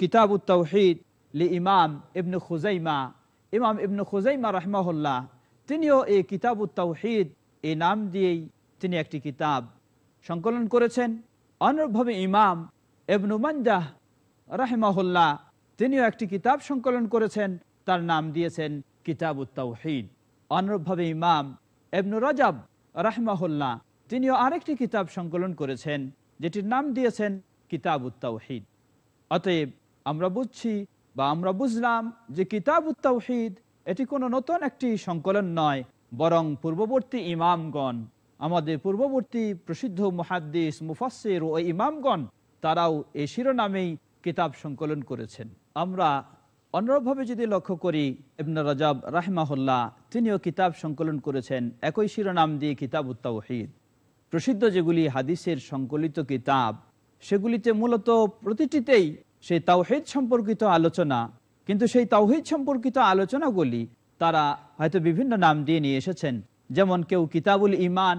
কিতাব উত্তাউহিদ লি ইমাম ইবনু খুজাইমা। ইমাম ইবনু খুজাইমা রহমাহুল্লাহ, তিনিও এই কিতাব উত্তাউহিদ এই নাম দিয়েই তিনি একটি কিতাব সংকলন করেছেন। অনুরূপভাবে ইমাম এবনু মঞ্জাহ রাহেমাহুল্লাহ, তিনিও একটি কিতাব সংকলন করেছেন, তার নাম দিয়েছেন কিতাব উত্তাউহিদ অনুরূপভাবে ইমাম এবনু রাজাব রাহমাহুল্লাহ, তিনিও আরেকটি কিতাব সংকলন করেছেন, যেটির নাম দিয়েছেন কিতাব উত্তাউহিদ অতএব আমরা বুঝছি বা আমরা বুঝলাম যে কিতাব উত্তাউহিদ এটি কোনো নতুন একটি সংকলন নয়, বরং পূর্ববর্তী ইমামগণ, আমাদের পূর্ববর্তী প্রসিদ্ধ মুহাদ্দিস মুফাসির ও ইমামগণ, তারাও এই শিরোনামেই কিতাব সংকলন করেছেন। আমরা অন্যভাবে যদি লক্ষ্য করি, ইবনা রাজাব রাহমাহুল্লাহ তিনিও কিতাব সংকলন করেছেন, একই শিরোনাম দিয়ে কিতাব উত্তাউহিদ প্রসিদ্ধ যেগুলি হাদিসের সংকলিত কিতাব, সেগুলিতে মূলত প্রতিটিতেই সেই তাওহিদ সম্পর্কিত আলোচনা, কিন্তু সেই তাওহিদ সম্পর্কিত আলোচনাগুলি তারা হয়তো বিভিন্ন নাম দিয়ে নিয়ে এসেছেন। যেমন কেউ কিতাবুল ইমান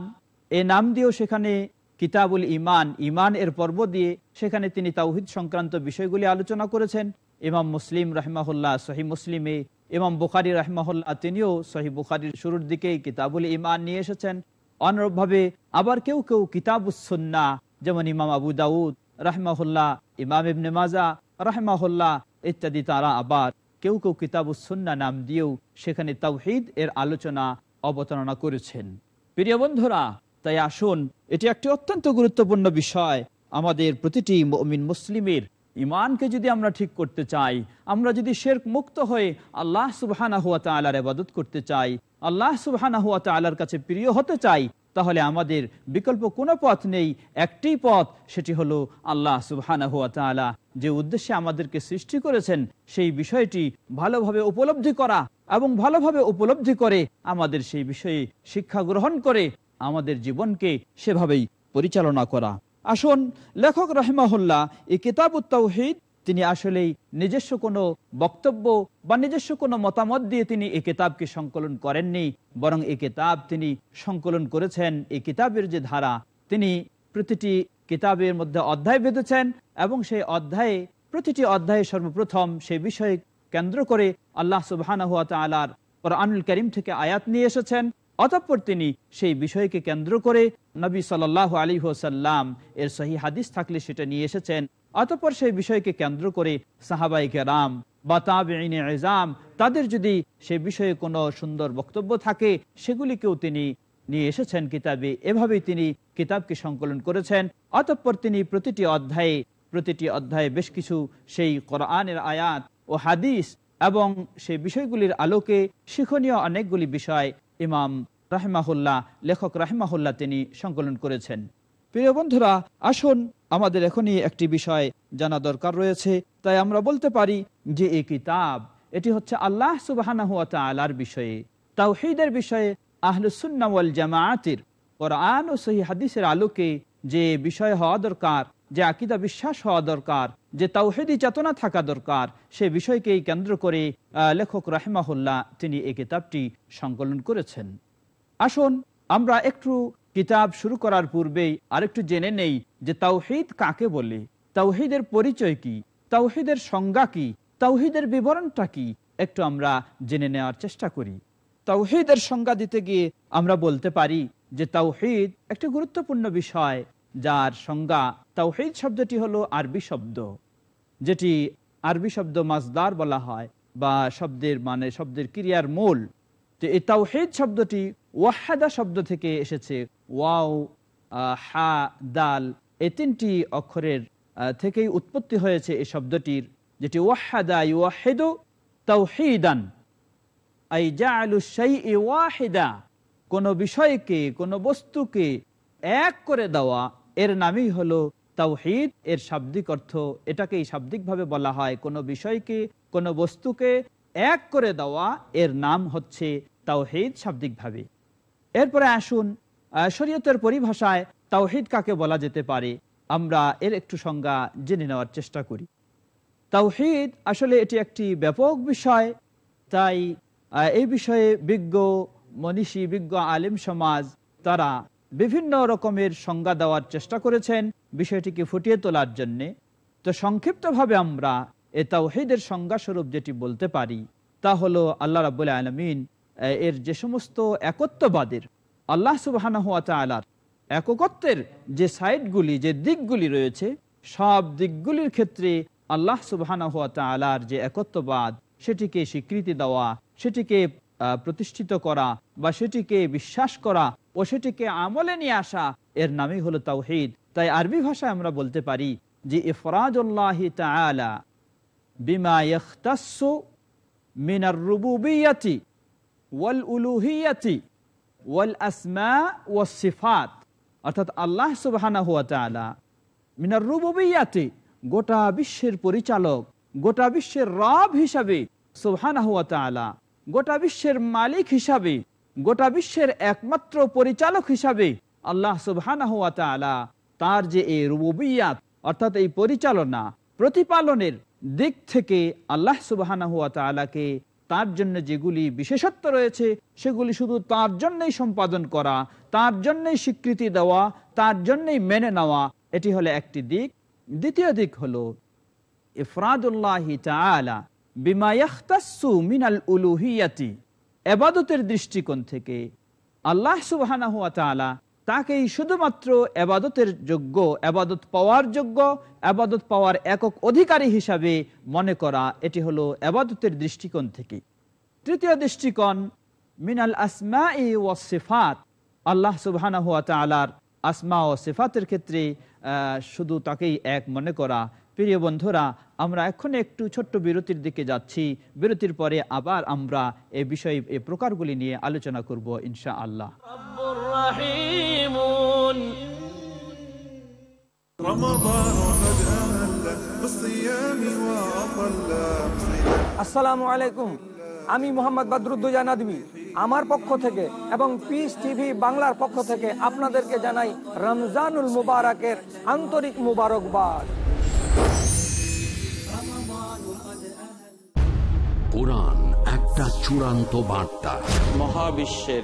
এ নাম দিয়েও সেখানে কিতাবুল ইমান ইমান এর পর্ব দিয়ে সেখানে তিনি তাওহিদ সংক্রান্ত বিষয়গুলি আলোচনা করেছেন। ইমাম মুসলিম রহমাহুল্লাহ সহি মুসলিমে, ইমাম বুখারি রহমাহুল্লাহ তিনিও সহি বুখারির শুরুর দিকেই কিতাবুল ইমান নিয়ে এসেছেন। অনুরূপভাবে আবার কেউ কেউ কিতাবুসন্না যেমন ইমাম আবু দাউদ রাহমাহুল্লাহ, ইমাম ইবনে মাজা, রাহমাহুল্লাহ ইত্যাদি তারা আবার কেউ কেউ কিতাবুসন্না নাম দিয়েও সেখানে তাওহিদ এর আলোচনা অবতারণা করেছেন। প্রিয় বন্ধুরা, তাই আসুন, এটি একটি অত্যন্ত গুরুত্বপূর্ণ বিষয়। আমাদের প্রতিটি মমিন মুসলিমের ইমানকে যদি আমরা ঠিক করতে চাই, আমরা যদি শেরক মুক্ত হয়ে আল্লাহ সুবহানা হুয়া তালার আবাদত করতে চাই, আল্লাহ সুবহানা হুয়া তালার কাছে প্রিয় হতে চাই তাহলে আমাদের বিকল্প কোনো পথ নেই। একটি পথ, সেটি হলো আল্লাহ সুবহানা তালা যে উদ্দেশ্যে আমাদেরকে সৃষ্টি করেছেন, সেই বিষয়টি ভালোভাবে উপলব্ধি করা এবং ভালোভাবে উপলব্ধি করে আমাদের সেই বিষয়ে শিক্ষা গ্রহণ করে আমাদের জীবনকে সেভাবেই পরিচালনা করা। আসুন, লেখক রহমাহুল্লাহ এই কিতাব উত্তাউহিদ তিনি আসলেই নিজস্ব কোনো বক্তব্য বা নিজস্ব কোনো মতামত দিয়ে তিনি এই কিতাবকে সংকলন করেননি, বরং এই কিতাব তিনি সংকলন করেছেন। এই কিতাবের যে ধারা, তিনি প্রতিটি কিতাবের মধ্যে অধ্যায় বেঁধেছেন এবং সেই অধ্যায়ে, প্রতিটি অধ্যায়ে সর্বপ্রথম সেই বিষয়ে কেন্দ্র করে আল্লাহ সুবাহ আলার আনুল করিম থেকে আয়াত নিয়ে এসেছেন। অতঃপর তিনি সেই বিষয়কে কেন্দ্র করে নবী সাল আলী হোসাল্লাম এর সহি হাদিস থাকলে সেটা নিয়ে এসেছেন। অতঃপর সেই বিষয়কে কেন্দ্র করে সাহাবাই কেরাম বা তাবাম তাদের যদি সে বিষয়ে কোনো সুন্দর বক্তব্য থাকে, সেগুলিকেও তিনি নিয়ে এসেছেন কিতাবে। এভাবেই তিনি কিতাবকে সংকলন করেছেন। অতঃপর তিনি প্রতিটি অধ্যায়ে প্রতিটি অধ্যায়ে বেশ কিছু সেই কোরআনের আয়াত ও হাদিস এবং সেই বিষয়গুলির আলোকে শিক্ষণীয় অনেকগুলি বিষয় ইমাম রাহমাহুল্লাহ, লেখক রাহমাহুল্লাহ তিনি সংকলন করেছেন। প্রিয় বন্ধুরা, আসুন আমাদের এখনই একটি বিষয় জানা দরকার রয়েছে। তাই আমরা বলতে পারি যে এই কিতাব, এটি হচ্ছে আল্লাহ সুবাহ আলার বিষয়ে। তাওহিদের বিষয়ে আহলুসুন্নাওয়াল জামায়াতির কোরআন ও সহি হাদিসের আলোকে যে বিষয় হওয়া দরকার, যে আকিদা বিশ্বাস হওয়া দরকার, যে তাওহেদি চেতনা থাকা দরকার, সে বিষয়কেই কেন্দ্র করে লেখক রাহেমাহুল্লাহ তিনি এই কিতাবটি সংকলন করেছেন। আসুন আমরা একটু কিতাব শুরু করার পূর্বেই আরেকটু জেনে নেই যে তাওহিদ কাকে বলে? তাওহিদের পরিচয় কি? তাওহিদের সংজ্ঞা কি? তাওহিদের বিবরণটা কি? একটু আমরা জেনে নেওয়ার চেষ্টা করি। তাওহিদের সংজ্ঞা দিতে গিয়ে আমরা বলতে পারি যে তাওহিদ একটি গুরুত্বপূর্ণ বিষয়, যার সংজ্ঞা তাওহিদ শব্দটি হলো আরবি শব্দ, যেটি আরবি শব্দ মাজদার বলা হয় বা শব্দের মানে শব্দের ক্রিয়ার মূল। তো এই তাওহিদ শব্দটি ওয়াহাদা শব্দ থেকে এসেছে ওয়াও হা, দাল এই তিনটি অক্ষরের থেকেই উৎপত্তি হয়েছে এই শব্দটির, যেটি ওয়াহাদা ইউহিদু তাওহিদান। আই বিষয়কে, কোন বস্তুকে এক করে দেওয়া, এর নামই হলো তাওহিদ, এর শাব্দিক অর্থ এটাকেই শাব্দিকভাবে বলা হয়। কোনো বিষয়কে, কোনো বস্তুকে এক করে দেওয়া, এর নাম হচ্ছে তাওহিদ শাব্দিকভাবে। এরপরে আসুন শরীয়তের পরিভাষায় তাওহিদ কাকে বলা যেতে পারে, আমরা এর একটু সংজ্ঞা জেনে নেওয়ার চেষ্টা করি। তাওহিদ আসলে এটি একটি ব্যাপক বিষয়, তাই এই বিষয়ে বিজ্ঞ, মনীষী, বিজ্ঞ আলিম সমাজ তারা বিভিন্ন রকমের সংজ্ঞা দেওয়ার চেষ্টা করেছেন বিষয়টিকে ফুটিয়ে তোলার জন্যে। তো সংক্ষিপ্তভাবে আমরা এ তাওহিদের সংজ্ঞাস্বরূপ যেটি বলতে পারি, তা হলো আল্লাহ রাবুল আলমিন এর যে সমস্ত একত্ববাদের আল্লাহ সুবাহ এককত্বের যে সাইডগুলি, যে দিকগুলি রয়েছে, সব দিকগুলির ক্ষেত্রে আল্লাহ সুবাহ যে একত্ববাদ, সেটিকে স্বীকৃতি দেওয়া, সেটিকে প্রতিষ্ঠিত করা বা সেটিকে বিশ্বাস করা ও সেটিকে আমলে নিয়ে আসা এর নামই হলো তাওহিদ। তাই আরবি ভাষায় আমরা বলতে পারি যে ইফরাজুল্লাহ বিমা মিনার রুবুবিয়াতি ওয়াল উলুহিয়াতি ওয়াল আসমা ও সিফাত। অর্থাৎ আল্লাহ মিনার গোটা বিশ্বের পরিচালক, গোটা বিশ্বের রব হিসাবে গোটা বিশ্বের মালিক হিসাবে, গোটা বিশ্বের একমাত্র পরিচালক হিসাবে আল্লাহ তালা তার যে এই রুবুবিয়াত, অর্থাৎ এই পরিচালনা, প্রতিপালনের দিক থেকে আল্লাহ সুবাহানা হুয়া তালাকে তার জন্য যেগুলি বিশেষত্ব রয়েছে, সেগুলি শুধু তার জন্যই সম্পাদন করা, তার জন্যই স্বীকৃতি দেওয়া, তার জন্যই মেনে নেওয়া, এটি হলো একটি দিক। দ্বিতীয় দিক হলো, ইফরাদুল্লাহি এবাদতের দৃষ্টিকোণ থেকে আল্লাহ তালা তাকেই শুধুমাত্র এবাদতের যোগ্য, এবাদত পাওয়ার যোগ্য, এবাদত পাওয়ার একক অধিকারী হিসাবে মনে করা, এটি হলো এবাদতের দৃষ্টিকোণ থেকে তৃতীয় দৃষ্টিকোণ, মিনাল আসমা ই সিফাত। আল্লাহ তালার আসমা ও সিফাতের ক্ষেত্রে শুধু তাকেই এক মনে করা। প্রিয় বন্ধুরা, আমরা এখন একটু ছোট্ট বিরতির দিকে যাচ্ছি। বিরতির পরে আবার আমরা এ বিষয়ে এই প্রকারগুলি নিয়ে আলোচনা করব ইনশা আল্লাহ আসসালামু আলাইকুম। আমি মোহাম্মদ বাদরুদ্দোজা নাদবি। আমার পক্ষ থেকে এবং পিস টিভি বাংলার পক্ষ থেকে আপনাদেরকে জানাই রমজানুল মুবারকের আন্তরিক মুবারকবাদ। কোরআন একটা চূড়ান্ত বার্তা। মহাবিশ্বের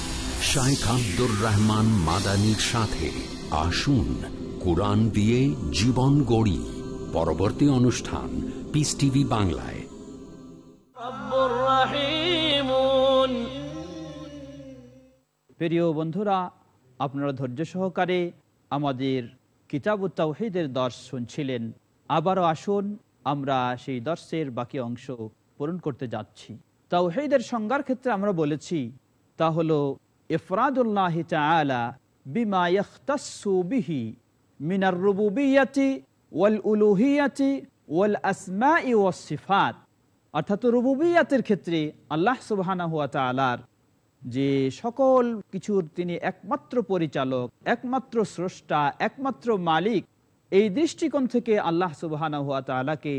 শাইখ আব্দুর রহমান মাদানির সাথে আসুন কোরআন দিয়ে জীবন গড়ি। পরবর্তী অনুষ্ঠান পিস টিভি বাংলায়। প্রিয় বন্ধুরা আপনারা ধৈর্য সহকারে আমাদের কিতাব তাওহিদের দর্শ শুনছিলেন। আবারও আসুন আমরা সেই দর্শের বাকি অংশ পূরণ করতে যাচ্ছি। তাওহিদের সংজ্ঞার ক্ষেত্রে আমরা বলেছি তা হলো ইফরাদুল্লাহ তালা মিনার রুবুবিয়াতি ওয়াল উলুহিয়াতি ওয়াল আসমাই ওয়াস সিফাত। অর্থাৎ রুবুবিয়াতের ক্ষেত্রে আল্লাহ সুবহানা হুয়া যে সকল কিছুর তিনি একমাত্র পরিচালক, একমাত্র স্রষ্টা, একমাত্র মালিক, এই দৃষ্টিকোণ থেকে আল্লাহ সুবাহানা হুয়া তালাকে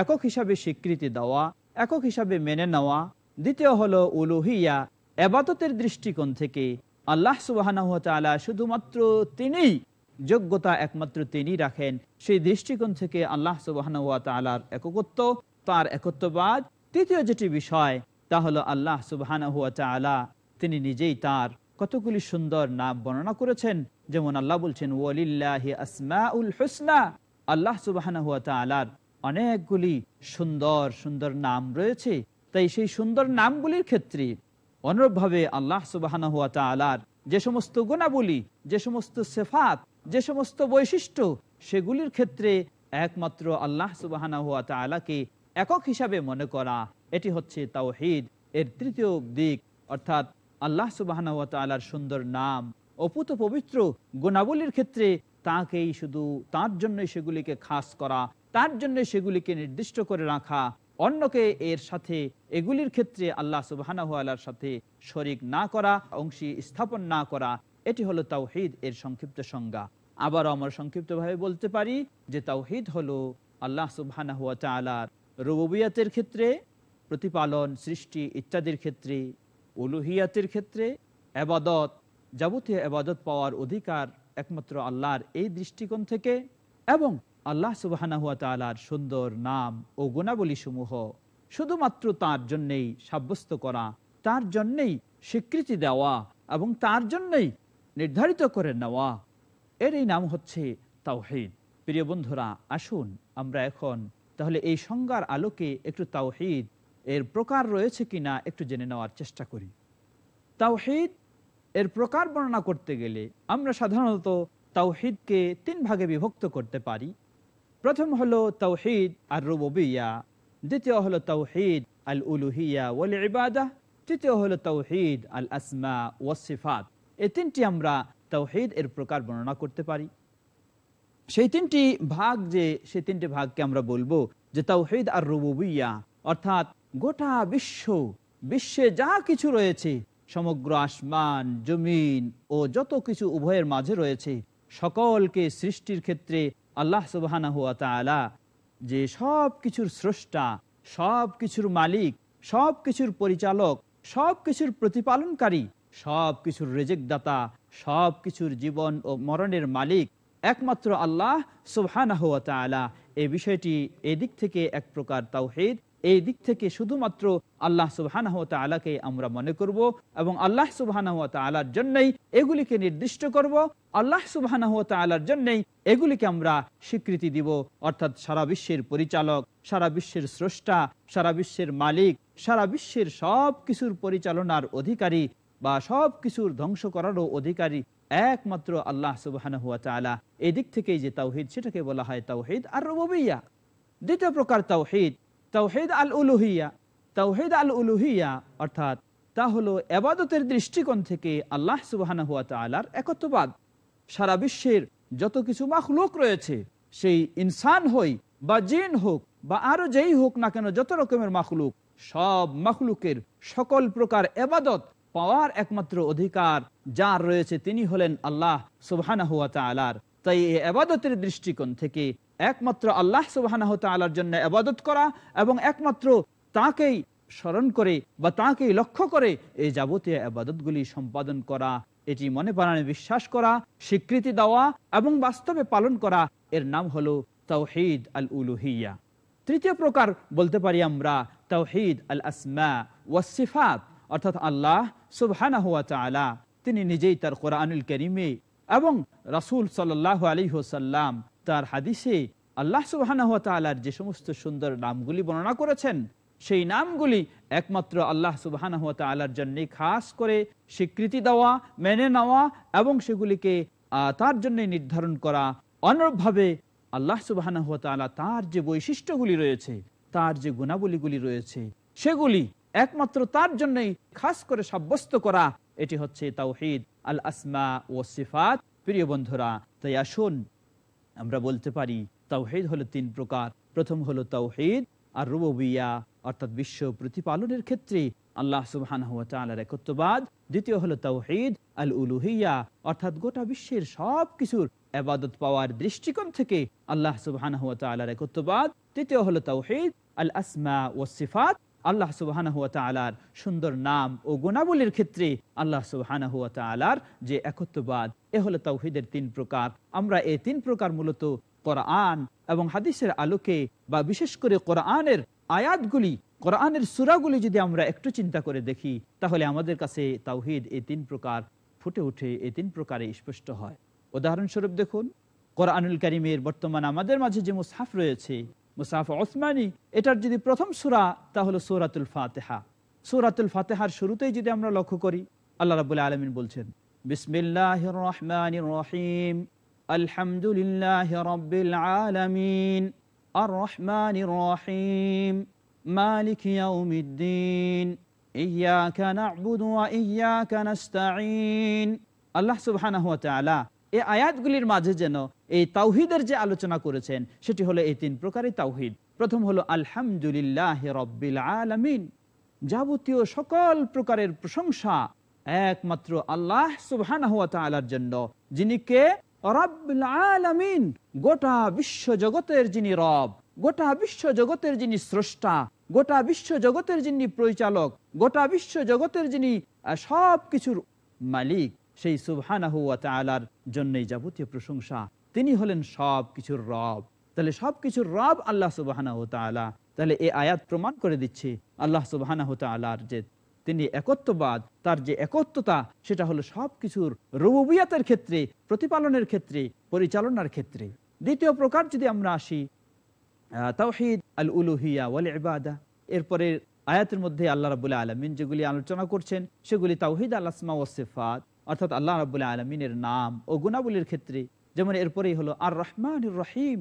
একক হিসাবে স্বীকৃতি দেওয়া, একক হিসাবে মেনে নেওয়া। দ্বিতীয় হলো উলুহিয়া এবাদতের দৃষ্টিকোণ থেকে আল্লাহ সুবাহানা শুধুমাত্র তিনিই যোগ্যতা একমাত্র তিনি রাখেন। সেই দৃষ্টিকোণ থেকে আল্লাহ সুবাহানা হুয়া তালার এককত্ব, তার একত্ববাদ। তৃতীয় যেটি বিষয়, তা হলো আল্লাহ তালা তিনি নিজেই তার কতগুলি সুন্দর নাম বর্ণনা করেছেন। যেমন আল্লাহ বলছেন হুসনা। আল্লাহ তালার অনেকগুলি সুন্দর সুন্দর নাম রয়েছে। তাই সেই সুন্দর নামগুলির ক্ষেত্রে অনুরূপভাবে আল্লাহ সুবাহানা তালার যে সমস্ত গুণাবলী, যে সমস্ত সেফাত, যে সমস্ত বৈশিষ্ট্য, সেগুলির ক্ষেত্রে একমাত্র আল্লাহ সুবাহানা হুয়া তালাকে একক হিসাবে মনে করা, এটি হচ্ছে তাওহিদ। এর তৃতীয় দিক, অর্থাৎ আল্লাহ সুবাহানা হুয়া তালার সুন্দর নাম, অপুত পবিত্র গুণাবলীর ক্ষেত্রে তাকেই শুধু তার জন্যই সেগুলিকে খাস করা, তার জন্য সেগুলিকে নির্দিষ্ট করে রাখা অন্যকে এর সাথে এগুলির ক্ষেত্রে আল্লাহ সুবাহানার সাথে শরিক না করা, অংশী স্থাপন না করা, এটি হলো তাওহিদ এর সংক্ষিপ্ত সংজ্ঞা। আবারও আমরা সংক্ষিপ্তভাবে বলতে পারি যে তাওহিদ হলো আল্লাহ সুবাহানা হুয়া তালার রুবিয়াতের ক্ষেত্রে, প্রতিপালন, সৃষ্টি ইত্যাদির ক্ষেত্রে, উলুহিয়াতের ক্ষেত্রে আবাদত যাবতীয় আবাদত পাওয়ার অধিকার একমাত্র আল্লাহর এই দৃষ্টিকোণ থেকে এবং আল্লাহ সুবাহানা হুয়া তালার সুন্দর নাম ও গুণাবলী সমূহ শুধুমাত্র তার জন্যেই সাব্যস্ত করা, তার জন্যেই স্বীকৃতি দেওয়া এবং তার জন্যই নির্ধারিত করে নেওয়া। এর এই নাম হচ্ছে তাওহিদ। প্রিয় বন্ধুরা, আসুন আমরা এখন তাহলে এই সংজ্ঞার আলোকে একটু তাওহিদ এর প্রকার রয়েছে কিনা একটু জেনে নেওয়ার চেষ্টা করি। তাওহিদ এর প্রকার বর্ণনা করতে গেলে আমরা সাধারণত তাওহিদকে তিন ভাগে বিভক্ত করতে পারি। প্রথম হলো তাওহিদ আর রুবিয়া দ্বিতীয় হলো তাওহিদ আল উলুহিয়া ওয়াল ইবাদা তৃতীয় হলো তাওহিদ আল আসমা ওয়াসিফাত এই তিনটি আমরা তাওহিদ এর প্রকার বর্ণনা করতে পারি। সেই তিনটি ভাগ যে, সেই তিনটি ভাগকে আমরা বলব যে তাওহিদ আর রুবুবিয়া অর্থাৎ গোটা বিশ্ব, বিশ্বে যা কিছু রয়েছে, সমগ্র আসমান, জমিন ও যত কিছু উভয়ের মাঝে রয়েছে, সকলকে সৃষ্টির ক্ষেত্রে আল্লাহ সুবাহানা হুয়া তালা যে সব কিছুর স্রষ্টা সব কিছুর মালিক সব কিছুর পরিচালক সব কিছুর প্রতিপালনকারী সব কিছুর রেজেকদাতা সব কিছুর জীবন ও মরণের মালিক একমাত্র আল্লাহ সুবহানা হুয়া তালা এই বিষয়টি এদিক থেকে এক প্রকার তাওহীদ এই দিক থেকে শুধুমাত্র আল্লাহ সুবহানাহ ওয়া তাআলাকে আমরা মনে করব এবং আল্লাহ সুবহানাহু ওয়া তাআলার জন্যই এগুলিকে নির্দিষ্ট করব। আল্লাহ সুবহানাহু ওয়া তাআলার জন্যই এগুলিকে আমরা স্বীকৃতি দিব। অর্থাৎ সারা বিশ্বের পরিচালক, সারা বিশ্বের স্রষ্টা, সারা বিশ্বের মালিক, সারা বিশ্বের সব কিছুর পরিচালনার অধিকারী বা সব কিছুর ধ্বংস করারও অধিকারী একমাত্র আল্লাহ সুবাহানা হুয়া তালা এদিক থেকেই যে তাওহিদ, সেটাকে বলা হয় তাওহিদ আর রবিয়া দ্বিতীয় প্রকার তাওহিদ তাওহিদ আল উলুহিয়া তাওহিদ আল উলুহিয়া অর্থাৎ তা হলো এবাদতের দৃষ্টিকোণ থেকে আল্লাহ সুবাহানা হুয়া একত্ববাদ। সারা বিশ্বের যত কিছু মাখলুক রয়েছে, সেই ইনসান হই বা জিন হোক বা আরও যেই হোক না কেন যত রকমের মাখলুক, সব মাখলুকের সকল প্রকার এবাদত পাওয়ার একমাত্র অধিকার যার রয়েছে তিনি হলেন আল্লাহ তাআলার। তাই এই আবাদতের দৃষ্টিকোণ থেকে একমাত্র আল্লাহ সুবহানাহু ওয়া তাআলার জন্য আবাদত করা এবং একমাত্র তাকেই স্মরণ করে বা তাকেই লক্ষ্য করে এই যাবতীয় আবাদতগুলি সম্পাদন করা, এটি মনে প্রাণে বিশ্বাস করা, স্বীকৃতি দেওয়া এবং বাস্তবে পালন করা, এর নাম হলো তাওহিদ আল উলুহিয়া তৃতীয় প্রকার বলতে পারি আমরা তাওহিদ আল আসমা ওয়াসিফাত অর্থাৎ আল্লাহ সুবহানা হুয়া তালা তিনি নিজেই তার কোরআনুল করিমে এবং রাসুল সাল্লাহ আলী হোসাল্লাম তার হাদিসে আল্লাহ সুবহানা যে সমস্ত সুন্দর নামগুলি বর্ণনা করেছেন, সেই নামগুলি একমাত্র আল্লাহ তালার জন্য খাস করে স্বীকৃতি দেওয়া, মেনে নেওয়া এবং সেগুলিকে তার জন্য নির্ধারণ করা অনুরূপভাবে আল্লাহ তালা তার যে বৈশিষ্ট্যগুলি রয়েছে, তার যে গুণাবলীগুলি রয়েছে, সেগুলি একমাত্র তার জন্যই খাস করে সাব্যস্ত করা, এটি হচ্ছে তাওহিদ আল আসমা ও সিফাত প্রিয় বন্ধুরা, তাই আসুন আমরা বলতে পারি তাওহিদ হলো তিন প্রকার। প্রথম হলো তাওহিদ আর রুবিয়া অর্থাৎ বিশ্ব প্রতিপালনের ক্ষেত্রে আল্লাহ সুবহান একত্ববাদ। দ্বিতীয় হলো তাওহিদ আল উলুহিয়া অর্থাৎ গোটা বিশ্বের সব কিছুর আবাদত পাওয়ার দৃষ্টিকোণ থেকে আল্লাহ সুবহান একত্ববাদ। তৃতীয় হলো তাওহিদ আল আসমা ও সিফাত, আল্লাহ সুবাহানা হুয়া তালার সুন্দর নাম ও গুণাবলীর ক্ষেত্রে আল্লাহ সুবাহানা হুয়া তালার যে একত্ববাদ। এ হলো তাওহিদের তিন প্রকার। আমরা এই তিন প্রকার মূলত কোরআন এবং হাদিসের আলোকে বা বিশেষ করে কোরআনের আয়াতগুলি, কোরআনের সুরাগুলি যদি আমরা একটু চিন্তা করে দেখি, তাহলে আমাদের কাছে তাওহিদ এই তিন প্রকার ফুটে উঠে এই তিন প্রকারে স্পষ্ট হয়। উদাহরণস্বরূপ দেখুন, কোরআনুল করিমের বর্তমান আমাদের মাঝে যে মুসাফ রয়েছে মুসাফ ওসমানী, এটার যদি প্রথম সুরা, তা হলো সৌরাতুল ফাতেহা। সৌরাতুল ফাতেহার শুরুতেই যদি আমরা লক্ষ্য করি, আল্লাহ রাবুল্লাহ আলমিন বলছেন বিসমিল্লাহ রহমান রহিম আলহামদুলিল্লাহ রব্বিল আলমিন। আর রহিম মালিক ইয়াউমিদ্দিন। ইয়াকা না'বুদু ওয়া আল্লাহ সুবহানাহু ওয়া তাআলা এই আয়াতগুলির মাঝে যেন এই তাওহিদের যে আলোচনা করেছেন, সেটি হলো এই তিন প্রকারের তাওহিদ। প্রথম হলো আলহামদুলিল্লাহ রব্বিল আলমিন। যাবতীয় সকল প্রকারের প্রশংসা একমাত্র আল্লাহ সুবহানার জন্য, যিনি কে? আলমিন। গোটা বিশ্ব জগতের যিনি রব, গোটা বিশ্ব জগতের যিনি স্রষ্টা, গোটা বিশ্ব জগতের যিনি পরিচালক, গোটা বিশ্ব জগতের যিনি সব কিছুর মালিক, সেই সুবহানাহু জন্যই যাবতীয় প্রশংসা। তিনি হলেন সব কিছুর রব। তাহলে সব কিছুর রব আল্লাহ ওয়া তাহলে এই আয়াত প্রমাণ করে দিচ্ছে, আল্লাহ সুবহানাহু যে তিনি একত্ববাদ, তার যে একত্বতা, সেটা হলো সব কিছুর রুবিয়াতের ক্ষেত্রে, প্রতিপালনের ক্ষেত্রে, পরিচালনার ক্ষেত্রে। দ্বিতীয় প্রকার যদি আমরা আসি তাওহিদ আল উলুহিয়া ওয়াল ইবাদা এরপরে আয়াতের মধ্যে আল্লাহ রাবুল্লাহ আলমিন যেগুলি আলোচনা করছেন, সেগুলি তাওহিদ আল আসমা ও সেফাত অর্থাৎ আল্লাহ রাবুল্লাহ আলমিনের নাম ও গুণাবলীর ক্ষেত্রে। যেমন এরপরেই হলো আর রহমান রহিম।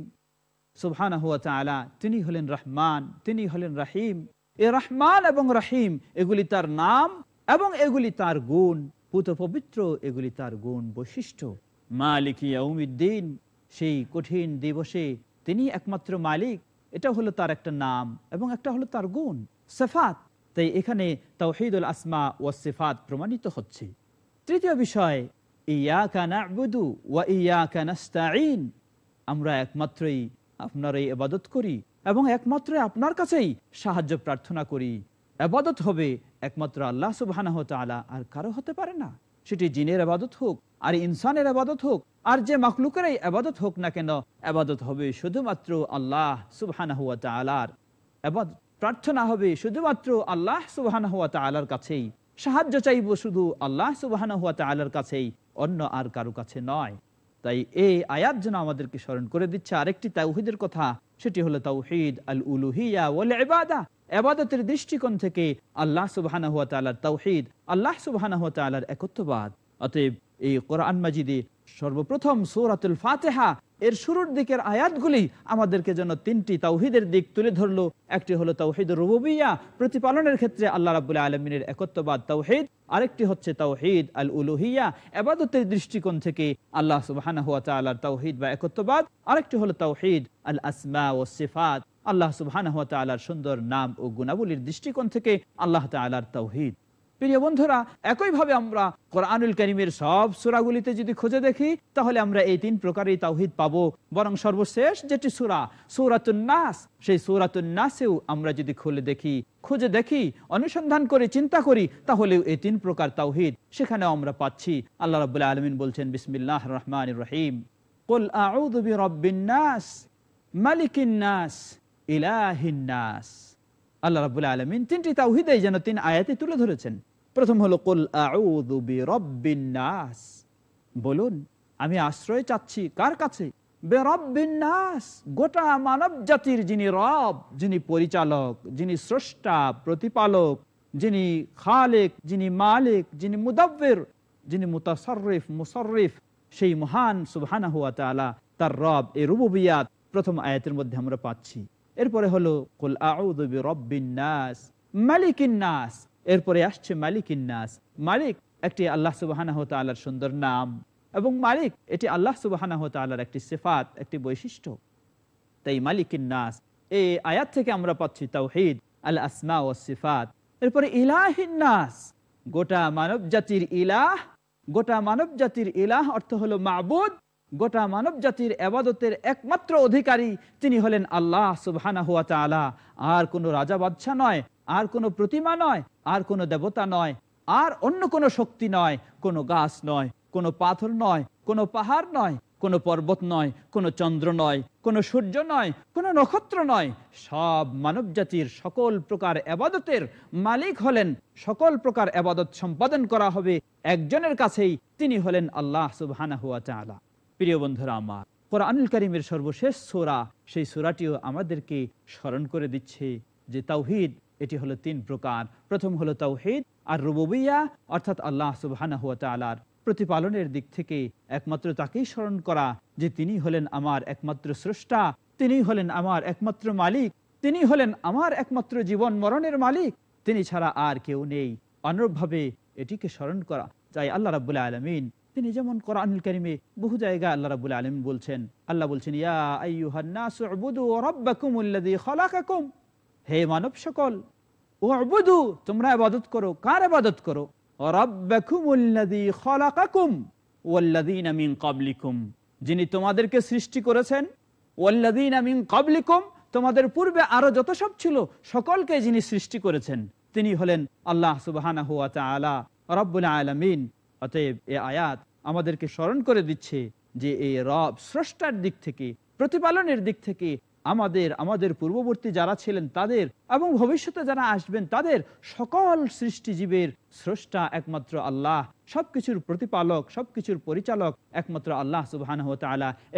সুবহানা হুয়া তালা তিনি হলেন রহমান, তিনি হলেন রাহিম। এ রহমান এবং রাহিম, এগুলি তার নাম এবং এগুলি তার গুণ। পুত পবিত্র, এগুলি তার গুণ বৈশিষ্ট্য। মালিক ইয়াউমিদ্দিন, সেই কঠিন দিবসে তিনি একমাত্র মালিক। এটা হলো তার একটা নাম এবং একটা হলো তার গুণ, সেফাত। তাই এখানে তাওহিদুল আসমা ও সেফাত প্রমাণিত হচ্ছে। তৃতীয় বিষয় ইয়া কানা ওয়া ইয়া কানাস্তাইন আমরা একমাত্রই আপনার এই আবাদত করি। এবং একমাত্র আপনার কাছেই সাহায্য প্রার্থনা করি। আবাদত হবে একমাত্র আল্লাহ সুবাহ আর কারও হতে পারে না। সেটি জিনের আবাদত হোক, আর ইনসানের আবাদত হোক, আর যে মাকলুকেরাই আবাদত হোক না কেন, আবাদত হবে শুধুমাত্র আল্লাহ সুবাহ প্রার্থনা হবে শুধুমাত্র আল্লাহ সুবাহ তালার কাছেই। সাহায্য চাইব শুধু আল্লাহ সুবাহ তালার কাছেই, অন্য আর কারও কাছে নয়। তাই এই আয়াত যেন আমাদেরকে স্মরণ করে দিচ্ছে আরেকটি তাওহিদের কথা সেটি হলো তাওহিদ আল উলুহিয়া ওয়াল ইবাদা। এবাদতের দৃষ্টিকোণ থেকে আল্লাহ সুবাহ তাওহিদ, আল্লাহ সুবাহ একত্ববাদ। অতএব এই কোরআন মাজিদে সর্বপ্রথম সৌরাতুল ফাতেহা, এর শুরুর দিকের আয়াতগুলি আমাদেরকে যেন তিনটি তাওহিদের দিক তুলে ধরলো। একটি হলো তাওহিদ রুবিয়া প্রতিপালনের ক্ষেত্রে আল্লাহ রাবুল্লাহ আলমিনের একত্ববাদ, তাওহিদ। আরেকটি হচ্ছে তাওহিদ আল উলুহিয়া এবাদতের দৃষ্টিকোণ থেকে আল্লাহ সুবাহ তাওহিদ বা একত্রবাদ আরেকটি হলো তাওহিদ আল আসমা ও সিফাত, আল্লাহ সুবাহ সুন্দর নাম ও গুণাবলীর দৃষ্টিকোণ থেকে আল্লাহ তালার তৌহিদ প্রিয় বন্ধুরা, একইভাবে আমরা কোরআনুল করিমের সব সুরাগুলিতে যদি খুঁজে দেখি, তাহলে আমরা এই তিন প্রকারের তাওহিদ পাবো। বরং সর্বশেষ যেটি সুরা সৌরাতুন্নাস সেই সৌরাতুন্নাসেও আমরা যদি খুলে দেখি, খুঁজে দেখি, অনুসন্ধান করে, চিন্তা করি, তাহলেও এই তিন প্রকার তাওহিদ সেখানেও আমরা পাচ্ছি। আল্লাহ রাবুল্লাহ আলমিন বলছেন বিসমিল্লাহ রহমান রহিম। নাস, মালিকিন নাস ইলাহিন্নাস আল্লাহ রাবুল আলমিন তিনটি তাওহিদাই যেন তিন আয়াতে তুলে ধরেছেন। প্রথম হলো, কুল নাস। বলুন, আমি আশ্রয় চাচ্ছি কার কাছে? গোটা মানব জাতির যিনি রব, যিনি পরিচালক, যিনি স্রষ্টা, প্রতিপালক, যিনি খালেক, যিনি মালিক, যিনি মুদাব্বের, যিনি মুতাসরিফ মুসরিফ সেই মহান সুবহানা হুয়া তালা তার রব এ রুবুবিয়াত প্রথম আয়াতের মধ্যে আমরা পাচ্ছি। এরপরে হলো, কুল আউদবি রব্বিন্নাস মালিকিন্নাস এরপরে আসছে মালিকিন্নাস মালিক একটি আল্লাহ সুবাহ সুন্দর নাম এবং মালিক এটি আল্লাহ সুবাহ একটি সেফাত, একটি বৈশিষ্ট্য। তাই মালিকিন্নাস এই আয়াত থেকে আমরা পাচ্ছি তাওহিদ, আল আসমা ও সিফাত। এরপরে ইলাহিন্নাস গোটা মানব জাতির ইলাহ, গোটা মানব জাতির ইলাহ অর্থ হলো মাবুদ গোটা মানব জাতির আবাদতের একমাত্র অধিকারী তিনি হলেন আল্লাহ সুবহানা হুয়া তালা আর কোনো রাজা বাদশাহ নয়, আর কোনো প্রতিমা নয়, আর কোনো দেবতা নয়, আর অন্য কোনো শক্তি নয়, কোনো গাছ নয়, কোনো পাথর নয়, কোনো পাহাড় নয়, কোনো পর্বত নয়, কোনো চন্দ্র নয়, কোনো সূর্য নয়, কোনো নক্ষত্র নয়। সব মানব জাতির সকল প্রকার আবাদতের মালিক হলেন, সকল প্রকার আবাদত সম্পাদন করা হবে একজনের কাছেই, তিনি হলেন আল্লাহ সুবহানা হুয়া চালা প্রিয় বন্ধুরা আমার, কোরআনুল করিমের সর্বশেষ সোরা, সেই সোরাটিও আমাদেরকে স্মরণ করে দিচ্ছে যে তাওহিদ, এটি হলো তিন প্রকার। প্রথম হলো তাওহিদ আর রুবইয়া অর্থাৎ আল্লাহ সুবাহানা হুয়া তালার প্রতিপালনের দিক থেকে একমাত্র তাকেই স্মরণ করা, যে তিনি হলেন আমার একমাত্র স্রষ্টা, তিনি হলেন আমার একমাত্র মালিক, তিনি হলেন আমার একমাত্র জীবন মরণের মালিক, তিনি ছাড়া আর কেউ নেই। অনুরূপভাবে এটিকে স্মরণ করা। চাই আল্লাহ রাবুল্লাহ আলমিন তিনি যেমন কোরআনুল করিমে বহু জায়গায় আল্লাহ রাবুল আলম বলছেন, আল্লাহ বলছেন হে মানব সকল ও আবুদু তোমরা আবাদত করো। কার আবাদত করো? যিনি তোমাদেরকে সৃষ্টি করেছেন। তোমাদের পূর্বে আরও যত সব ছিল, সকলকে যিনি সৃষ্টি করেছেন, তিনি হলেন আল্লাহ সুবাহ রব্বুল আলমিন। অতএব এ আয়াত আমাদেরকে স্মরণ করে দিচ্ছে যে এই রব স্রষ্টার দিক থেকে, প্রতিপালনের দিক থেকে আমাদের আমাদের পূর্ববর্তী যারা ছিলেন তাদের এবং ভবিষ্যতে যারা আসবেন তাদের সকল সৃষ্টিজীবের স্রষ্টা একমাত্র আল্লাহ। সবকিছুর প্রতিপালক, সবকিছুর পরিচালক একমাত্র আল্লাহ সুবাহ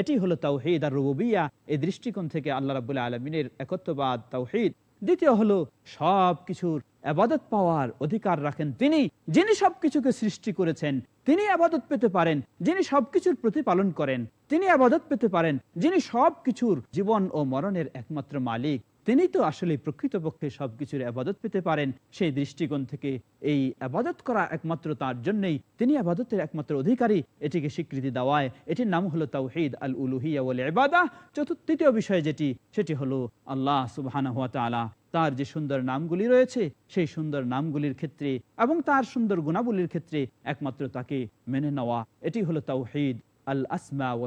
এটি হলো তাওহিদ আর রুবিয়া এই দৃষ্টিকোণ থেকে আল্লাহ রাবুল্লাহ আলমিনের একত্ববাদ, তাওহিদ। দ্বিতীয় হলো সব কিছুর আবাদত পাওয়ার অধিকার রাখেন তিনি। যিনি সবকিছুকে সৃষ্টি করেছেন, তিনি আবাদত পেতে পারেন। যিনি সবকিছুর প্রতিপালন করেন, তিনি আবাদত পেতে পারেন। যিনি সবকিছুর জীবন ও মরণের একমাত্র মালিক। তিনি তো আসলে প্রকৃতপক্ষে সবকিছুর আবাদত পেতে পারেন। সেই দৃষ্টিকোণ থেকে এই আবাদত করা একমাত্র তার জন্যই তিনি আবাদতের একমাত্র অধিকারী। এটিকে স্বীকৃতি দেওয়ায় এটির নাম হলো তাওহিদ আল উলুহিয়া এবাদা চতুর্থ তৃতীয় বিষয় যেটি, সেটি হলো আল্লাহ সুবাহ তার যে সুন্দর নামগুলি রয়েছে, সেই সুন্দর নামগুলির ক্ষেত্রে এবং তার সুন্দর গুণাবলীর ক্ষেত্রে একমাত্র তাকে মেনে নেওয়া। এটি হলো তাওহিদ আল আসমা ও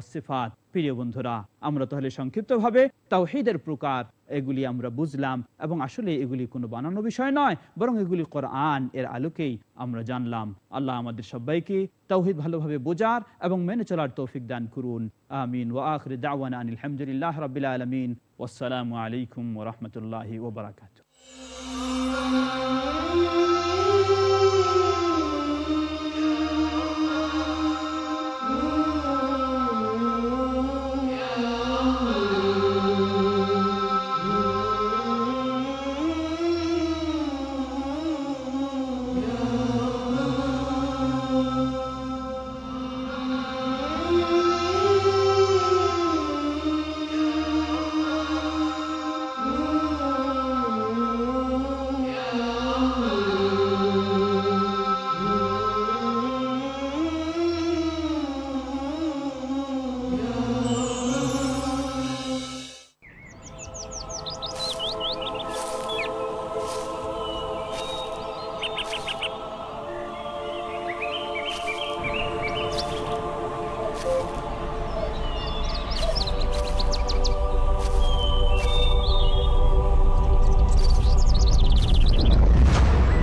প্রিয় বন্ধুরা, আমরা তাহলে সংক্ষিপ্ত ভাবে তাওহিদের প্রকার এগুলি আমরা বুঝলাম এবং আসলে এগুলি কোনো বানানো বিষয় নয়, বরং এগুলি কোরআন এর আলোকেই আমরা জানলাম। আল্লাহ আমাদের সবাইকে তৌহিদ ভালোভাবে বোঝার এবং মেনে চলার তৌফিক দান করুন। আমিন। ওয়া আখরি দাওয়ানা আলহামদুলিল্লাহ রাবিল আলমিন। আসসালামু আলাইকুম ওরহমতুল্লাহি ওবরাকাত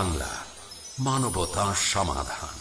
বাংলা মানবতা সমাধান।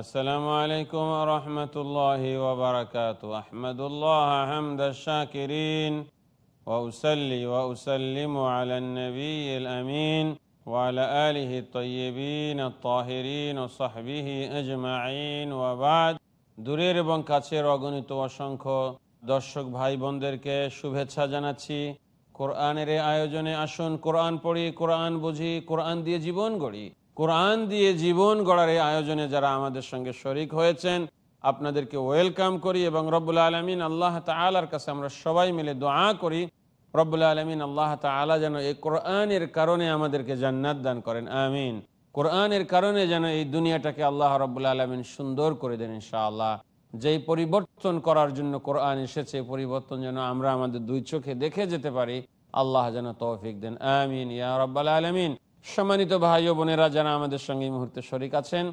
السلام عليكم ورحمة الله وبركاته أحمد الله حمد الشاكرين وأسلي وأسلم على النبي الأمين وعلى آله الطيبين الطاهرين وصحبه أجمعين وبعد দূরের এবং কাছের অগণিত অসংখ্য দর্শক ভাই বোনদেরকে শুভেচ্ছা জানাচ্ছি কোরআনের এই আয়োজনে আসুন কোরআন পড়ি কোরআন বুঝি কোরআন দিয়ে জীবন গড়ি কোরআন দিয়ে জীবন গড়ার এই আয়োজনে যারা আমাদের সঙ্গে শরিক হয়েছেন, আপনাদেরকে ওয়েলকাম করি এবং রব্বুল আলমিন আল্লাহ তালার কাছে আমরা সবাই মিলে দোয়া করি। রব্বুল আলমিন আল্লাহ তালা যেন এই কোরআনের কারণে আমাদেরকে জান্নাত দান করেন। আমিন। কোরআনের কারণে যেন এই দুনিয়াটাকে আল্লাহ রব্বুল আলমিন সুন্দর করে দেন ইনশাআল্লাহ। যেই পরিবর্তন করার জন্য কোরআন এসেছে পরিবর্তন যেন আমরা আমাদের দুই চোখে দেখে যেতে পারি। আল্লাহ যেন তৌফিক দেন। আমিন। ইয়া রব্বাল আলমিন। সম্মানিত ভাই ও বোনেরা, যারা আমাদের সঙ্গে এই মুহূর্তে শরিক আছেন,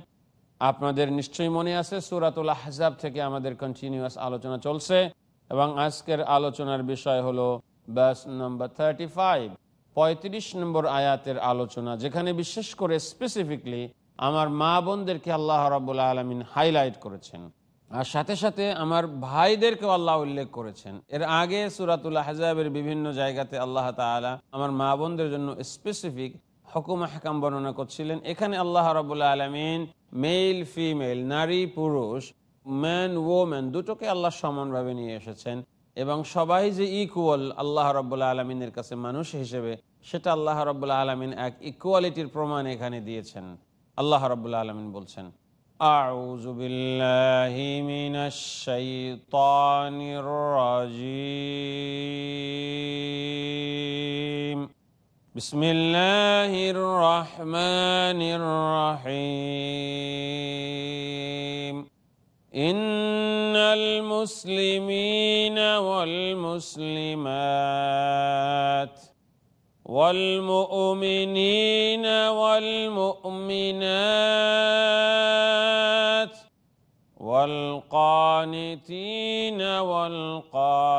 আপনাদের নিশ্চয়ই মনে আছে, সুরাতুল আহজাব থেকে আমাদের কন্টিনিউয়াস আলোচনা চলছে এবং আজকের আলোচনার বিষয় হলো বাস নম্বর থার্টি ফাইভ পঁয়ত্রিশ নম্বর আয়াতের আলোচনা, যেখানে বিশেষ করে স্পেসিফিকলি আমার মা বোনদেরকে আল্লাহ রাবুল আলমিন হাইলাইট করেছেন। আর সাথে সাথে আমার ভাইদেরকেও আল্লাহ উল্লেখ করেছেন। এর আগে সুরাতুল হাজাবের বিভিন্ন জায়গাতে আল্লাহ তালা আমার মা বোনদের জন্য স্পেসিফিক হকুম হাকাম বর্ণনা করছিলেন এখানে আল্লাহ রাবুল্লাহ আলমিন মেল ফিমেল নারী পুরুষ ম্যান ওম্যান দুটোকে আল্লাহ সমানভাবে নিয়ে এসেছেন এবং সবাই যে ইকুয়াল আল্লাহ রব্বুল্লাহ আলমিনের কাছে মানুষ হিসেবে সেটা আল্লাহ রব্বুল্লাহ আলমিন এক ইকুয়ালিটির প্রমাণ এখানে দিয়েছেন আল্লাহ রব্বুল্লাহ আলমিন বলছেন أعوذ بالله من الشيطان الرجيم بسم الله الرحمن الرحيم. إن المسلمين والمسلمات والمؤمنين والمؤمنات والقانتين والقانتات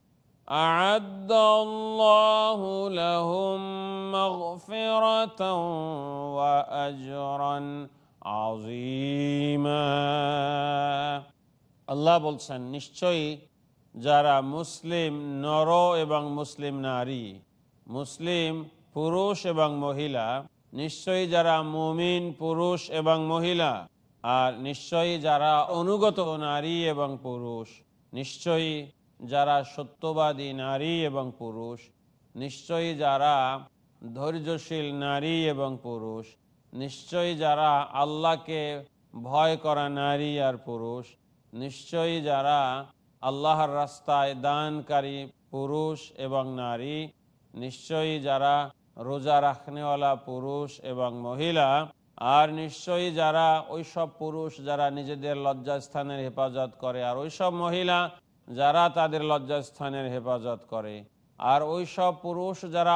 أعد الله لهم مغفرة وأجرا عظيما আল্লাহ বলছেন নিশ্চয়ই যারা মুসলিম নর এবং মুসলিম নারী মুসলিম পুরুষ এবং মহিলা নিশ্চয়ই যারা মুমিন পুরুষ এবং মহিলা আর নিশ্চয়ই যারা অনুগত নারী এবং পুরুষ নিশ্চয়ই যারা সত্যবাদী নারী এবং পুরুষ, নিশ্চয়ই যারা ধৈর্যশীল নারী এবং পুরুষ, নিশ্চয়ই যারা আল্লাহকে ভয় করা নারী আর পুরুষ, নিশ্চয়ই যারা আল্লাহর রাস্তায় দানকারী পুরুষ এবং নারী, নিশ্চয়ই যারা রোজা রাখনেওয়ালা পুরুষ এবং মহিলা, আর নিশ্চয়ই যারা ওইসব পুরুষ যারা নিজেদের লজ্জাস্থানের হেফাজত করে, আর ওইসব মহিলা যারা তাদের লজ্জাস্থানের হেফাজত করে। আর ওইসব পুরুষ যারা